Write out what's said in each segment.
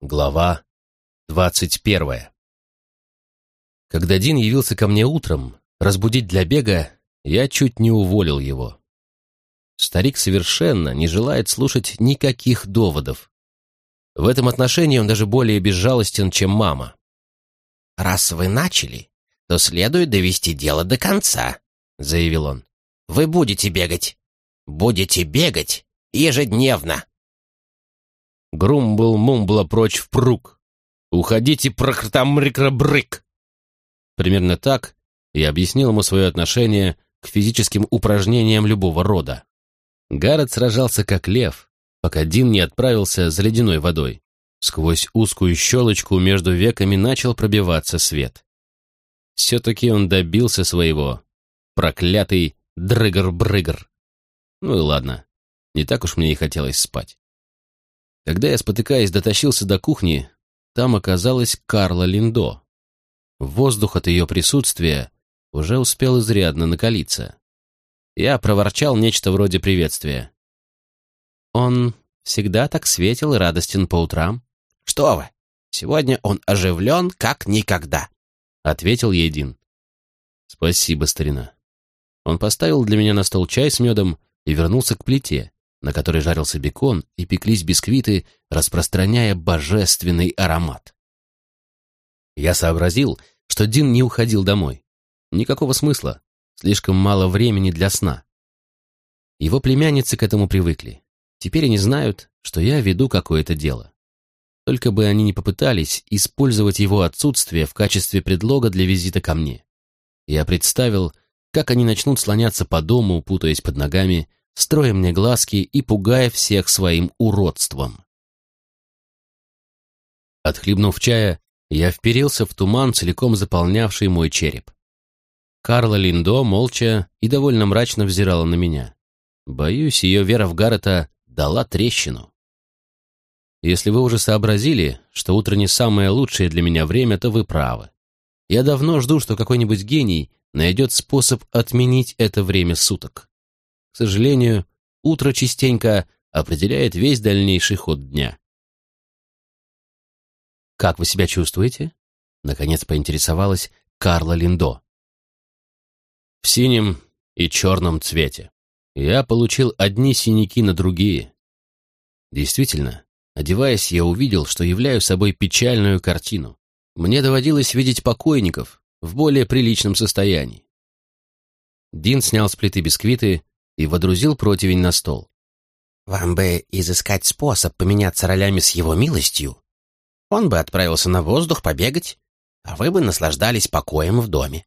Глава двадцать первая Когда Дин явился ко мне утром, разбудить для бега, я чуть не уволил его. Старик совершенно не желает слушать никаких доводов. В этом отношении он даже более безжалостен, чем мама. «Раз вы начали, то следует довести дело до конца», — заявил он. «Вы будете бегать. Будете бегать ежедневно». Грумбл-мумбла прочь в пруг. Уходите, прокртамрикробрык. Примерно так я объяснил ему свое отношение к физическим упражнениям любого рода. Гаррет сражался как лев, пока Дин не отправился за ледяной водой. Сквозь узкую щелочку между веками начал пробиваться свет. Все-таки он добился своего. Проклятый дрыгер-брыгер. Ну и ладно, не так уж мне и хотелось спать. Когда я, спотыкаясь, дотащился до кухни, там оказалась Карла Линдо. Воздух от ее присутствия уже успел изрядно накалиться. Я проворчал нечто вроде приветствия. «Он всегда так светел и радостен по утрам?» «Что вы! Сегодня он оживлен, как никогда!» — ответил Един. «Спасибо, старина». Он поставил для меня на стол чай с медом и вернулся к плите, на которой жарился бекон и пеклись бисквиты, распространяя божественный аромат. Я сообразил, что Дин не уходил домой. Никакого смысла, слишком мало времени для сна. Его племянницы к этому привыкли. Теперь они знают, что я веду какое-то дело. Только бы они не попытались использовать его отсутствие в качестве предлога для визита ко мне. Я представил, как они начнут слоняться по дому, путаясь под ногами, строя мне глазки и пугая всех своим уродством. Отхлебнув чая, я вперился в туман, целиком заполнявший мой череп. Карла Линдо молча и довольно мрачно взирала на меня. Боюсь, ее вера в Гаррета дала трещину. Если вы уже сообразили, что утро не самое лучшее для меня время, то вы правы. Я давно жду, что какой-нибудь гений найдет способ отменить это время суток. К сожалению, утро частенько определяет весь дальнейший ход дня. «Как вы себя чувствуете?» — наконец поинтересовалась Карла Линдо. «В синем и черном цвете. Я получил одни синяки на другие. Действительно, одеваясь, я увидел, что являю собой печальную картину. Мне доводилось видеть покойников в более приличном состоянии. Дин снял с плиты бисквиты и водрузил противень на стол. «Вам бы изыскать способ поменяться ролями с его милостью. Он бы отправился на воздух побегать, а вы бы наслаждались покоем в доме».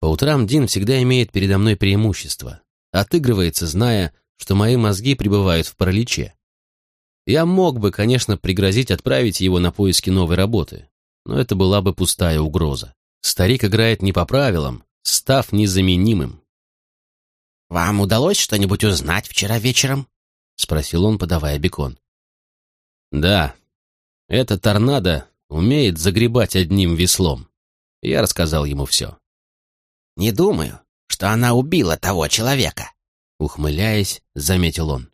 По утрам Дин всегда имеет передо мной преимущество, отыгрывается, зная, что мои мозги пребывают в параличе. Я мог бы, конечно, пригрозить отправить его на поиски новой работы, но это была бы пустая угроза. Старик играет не по правилам, став незаменимым. «Вам удалось что-нибудь узнать вчера вечером?» — спросил он, подавая бекон. «Да, эта торнадо умеет загребать одним веслом». Я рассказал ему все. «Не думаю, что она убила того человека», — ухмыляясь, заметил он.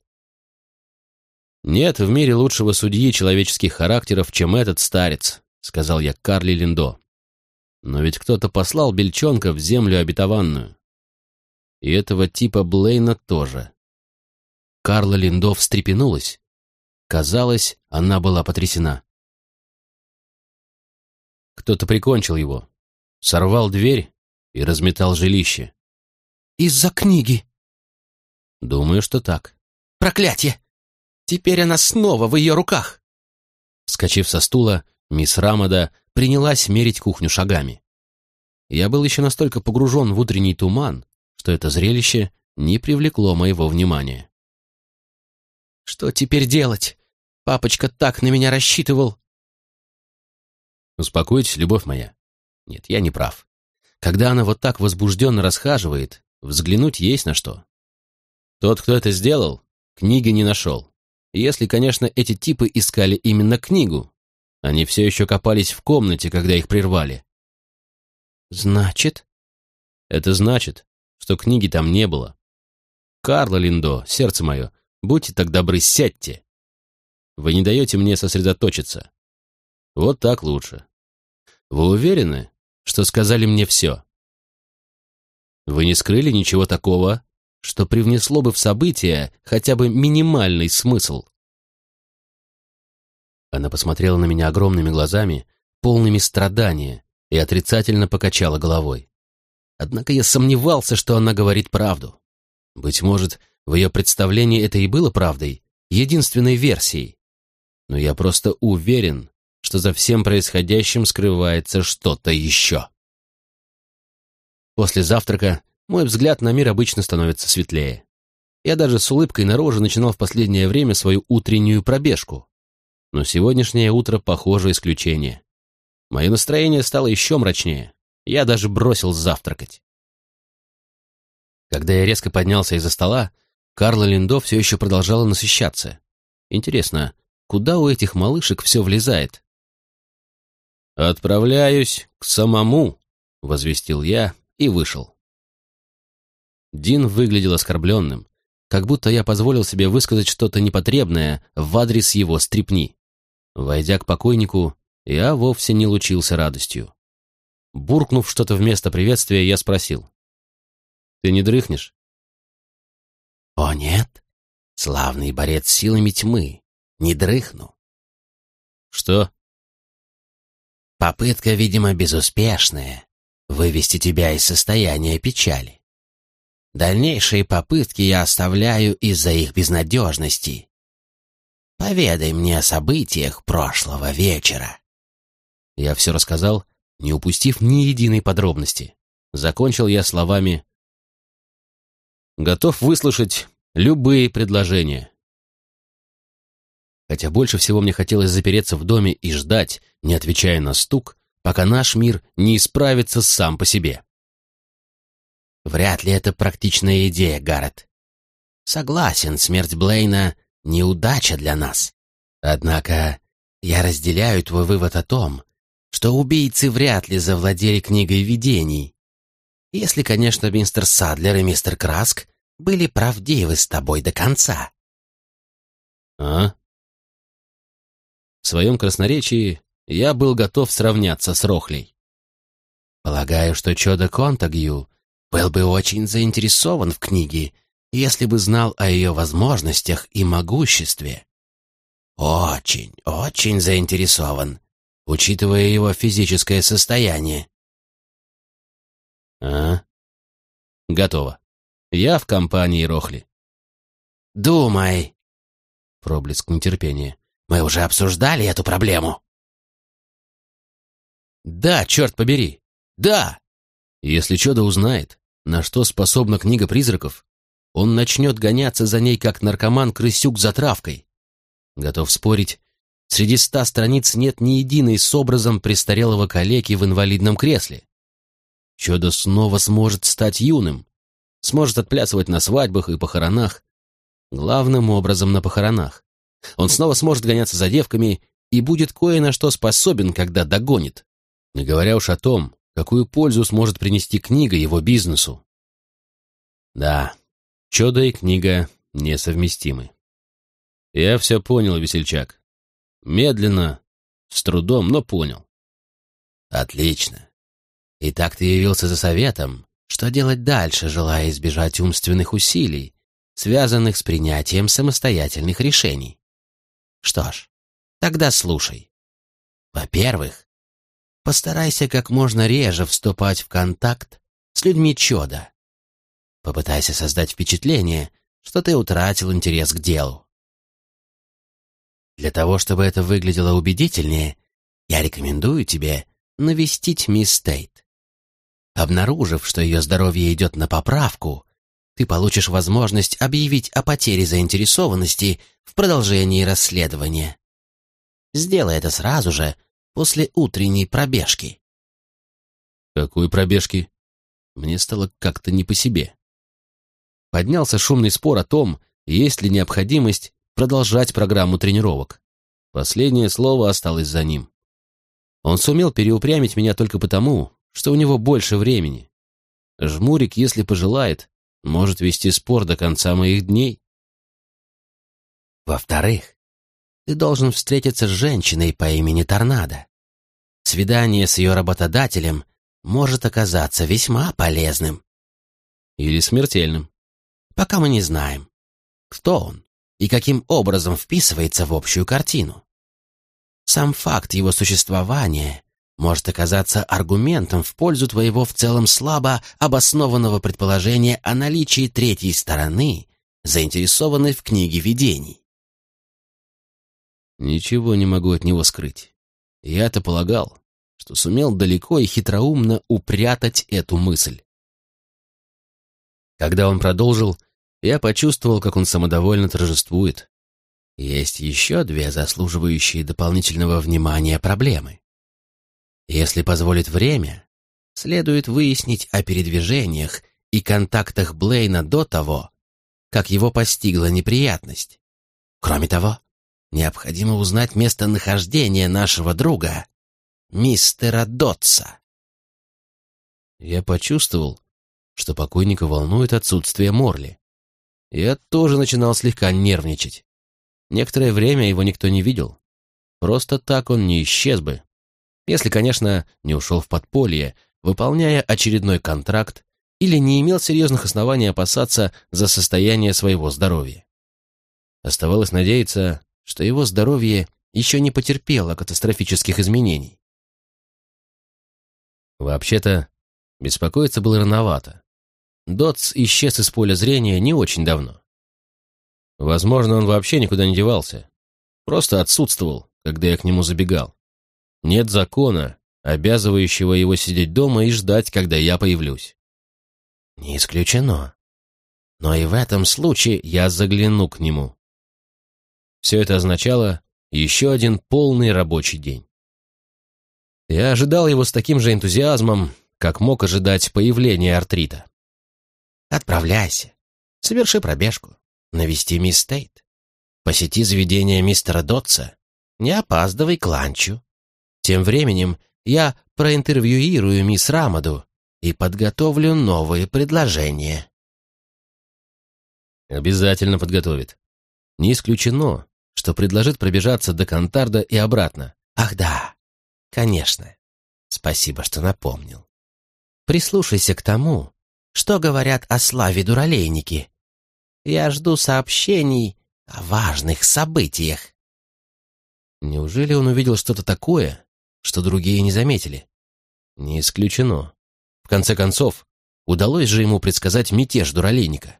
«Нет в мире лучшего судьи человеческих характеров, чем этот старец», — сказал я Карли Линдо. «Но ведь кто-то послал бельчонка в землю обетованную. И этого типа Блейна тоже. Карла Линдо встрепенулась. Казалось, она была потрясена. Кто-то прикончил его, сорвал дверь и разметал жилище. «Из-за книги?» «Думаю, что так». «Проклятие! Теперь она снова в ее руках!» Вскочив со стула, мисс Рамада принялась мерить кухню шагами. Я был еще настолько погружен в утренний туман, что это зрелище не привлекло моего внимания. «Что теперь делать? Папочка так на меня рассчитывал!» «Успокойтесь, любовь моя. Нет, я не прав. Когда она вот так возбужденно расхаживает, взглянуть есть на что. Тот, кто это сделал, книги не нашел. Если, конечно, эти типы искали именно книгу. Они все еще копались в комнате, когда их прервали. «Значит?» «Это значит, что книги там не было. Карла Линдо, сердце мое, будьте так добры, сядьте. Вы не даете мне сосредоточиться. Вот так лучше. Вы уверены, что сказали мне все? Вы не скрыли ничего такого, что привнесло бы в события хотя бы минимальный смысл? Она посмотрела на меня огромными глазами, полными страдания, и отрицательно покачала головой. Однако я сомневался, что она говорит правду. Быть может, в ее представлении это и было правдой, единственной версией. Но я просто уверен, что за всем происходящим скрывается что-то еще. После завтрака мой взгляд на мир обычно становится светлее. Я даже с улыбкой на роже начинал в последнее время свою утреннюю пробежку. Но сегодняшнее утро, похоже, исключение. Мое настроение стало еще мрачнее. Я даже бросил завтракать. Когда я резко поднялся из-за стола, Карла Линдо все еще продолжала насыщаться. Интересно, куда у этих малышек все влезает? «Отправляюсь к самому», — возвестил я и вышел. Дин выглядел оскорбленным, как будто я позволил себе высказать что-то непотребное в адрес его стрипни. Войдя к покойнику, я вовсе не лучился радостью. Буркнув что-то вместо приветствия, я спросил. «Ты не дрыхнешь?» «О, нет, славный борец силами тьмы, не дрыхну». «Что?» Попытка, видимо, безуспешная — вывести тебя из состояния печали. Дальнейшие попытки я оставляю из-за их безнадежности. Поведай мне о событиях прошлого вечера. Я все рассказал, не упустив ни единой подробности. Закончил я словами «Готов выслушать любые предложения». Хотя больше всего мне хотелось запереться в доме и ждать, не отвечая на стук, пока наш мир не исправится сам по себе. Вряд ли это практичная идея, Гаррет. Согласен, смерть Блейна — неудача для нас. Однако я разделяю твой вывод о том, что убийцы вряд ли завладели книгой видений. Если, конечно, мистер Садлер и мистер Краск были правдивы с тобой до конца. А? В своем красноречии я был готов сравняться с Рохлей. Полагаю, что Чода Контагью был бы очень заинтересован в книге, если бы знал о ее возможностях и могуществе. Очень, очень заинтересован, учитывая его физическое состояние. А? Готово. Я в компании Рохли. Думай. Проблеск нетерпения. Мы уже обсуждали эту проблему. Да, черт побери. Да. Если Чудо узнает, на что способна книга призраков, он начнет гоняться за ней, как наркоман-крысюк за травкой. Готов спорить, среди ста страниц нет ни единой с образом престарелого калеки в инвалидном кресле. Чудо снова сможет стать юным, сможет отплясывать на свадьбах и похоронах, главным образом на похоронах. Он снова сможет гоняться за девками и будет кое на что способен, когда догонит. Не говоря уж о том, какую пользу сможет принести книга его бизнесу. Да, чудо и книга несовместимы. Я все понял, весельчак. Медленно, с трудом, но понял. Отлично. Итак, ты явился за советом, что делать дальше, желая избежать умственных усилий, связанных с принятием самостоятельных решений. Что ж, тогда слушай. Во-первых, постарайся как можно реже вступать в контакт с людьми чода. Попытайся создать впечатление, что ты утратил интерес к делу. Для того, чтобы это выглядело убедительнее, я рекомендую тебе навестить мисс Тейт. Обнаружив, что ее здоровье идет на поправку, ты получишь возможность объявить о потере заинтересованности в продолжении расследования. Сделай это сразу же, после утренней пробежки. Какой пробежки? Мне стало как-то не по себе. Поднялся шумный спор о том, есть ли необходимость продолжать программу тренировок. Последнее слово осталось за ним. Он сумел переупрямить меня только потому, что у него больше времени. Жмурик, если пожелает, может вести спор до конца моих дней. Во-вторых, ты должен встретиться с женщиной по имени Торнадо. Свидание с ее работодателем может оказаться весьма полезным. Или смертельным. Пока мы не знаем, кто он и каким образом вписывается в общую картину. Сам факт его существования может оказаться аргументом в пользу твоего в целом слабо обоснованного предположения о наличии третьей стороны, заинтересованной в книге видений. Ничего не могу от него скрыть. Я-то полагал, что сумел далеко и хитроумно упрятать эту мысль. Когда он продолжил, я почувствовал, как он самодовольно торжествует. Есть еще две заслуживающие дополнительного внимания проблемы. Если позволит время, следует выяснить о передвижениях и контактах Блейна до того, как его постигла неприятность. Кроме того, необходимо узнать местонахождение нашего друга, мистера Дотса. Я почувствовал, что покойника волнует отсутствие Морли. Я тоже начинал слегка нервничать. Некоторое время его никто не видел. Просто так он не исчез бы, если, конечно, не ушел в подполье, выполняя очередной контракт или не имел серьезных оснований опасаться за состояние своего здоровья. Оставалось надеяться, что его здоровье еще не потерпело катастрофических изменений. Вообще-то, беспокоиться было рановато. Дотс исчез из поля зрения не очень давно. Возможно, он вообще никуда не девался. Просто отсутствовал, когда я к нему забегал. Нет закона, обязывающего его сидеть дома и ждать, когда я появлюсь. Не исключено. Но и в этом случае я загляну к нему. Все это означало еще один полный рабочий день. Я ожидал его с таким же энтузиазмом, как мог ожидать появления артрита. Отправляйся, соверши пробежку, навести мисс Стейт, посети заведение мистера Дотса, не опаздывай к ланчу, тем временем я проинтервьюирую мисс Рамаду и подготовлю новые предложения. Обязательно подготовит. Не исключено, что предложит пробежаться до Кантарда и обратно. Ах да, конечно. Спасибо, что напомнил. Прислушайся к тому, что говорят о славе дуралейники. Я жду сообщений о важных событиях. Неужели он увидел что-то такое, что другие не заметили. Не исключено. В конце концов, удалось же ему предсказать мятеж дуралейника.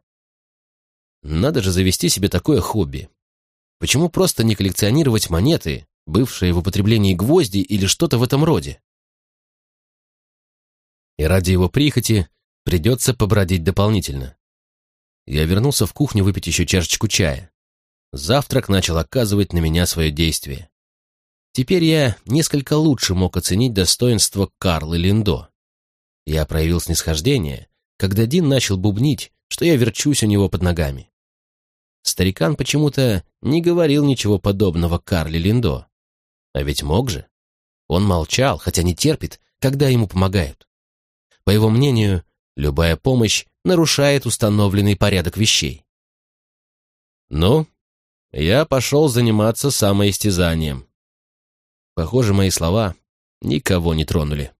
Надо же завести себе такое хобби. Почему просто не коллекционировать монеты, бывшие в употреблении гвозди или что-то в этом роде? И ради его прихоти придется побродить дополнительно. Я вернулся в кухню выпить еще чашечку чая. Завтрак начал оказывать на меня свое действие. Теперь я несколько лучше мог оценить достоинство Карлы Линдо. Я проявил снисхождение, когда Дин начал бубнить, что я верчусь у него под ногами. Старикан почему-то не говорил ничего подобного Карле Линдо. А ведь мог же. Он молчал, хотя не терпит, когда ему помогают. По его мнению, любая помощь нарушает установленный порядок вещей. Ну, я пошел заниматься самоистязанием. Похоже, мои слова никого не тронули.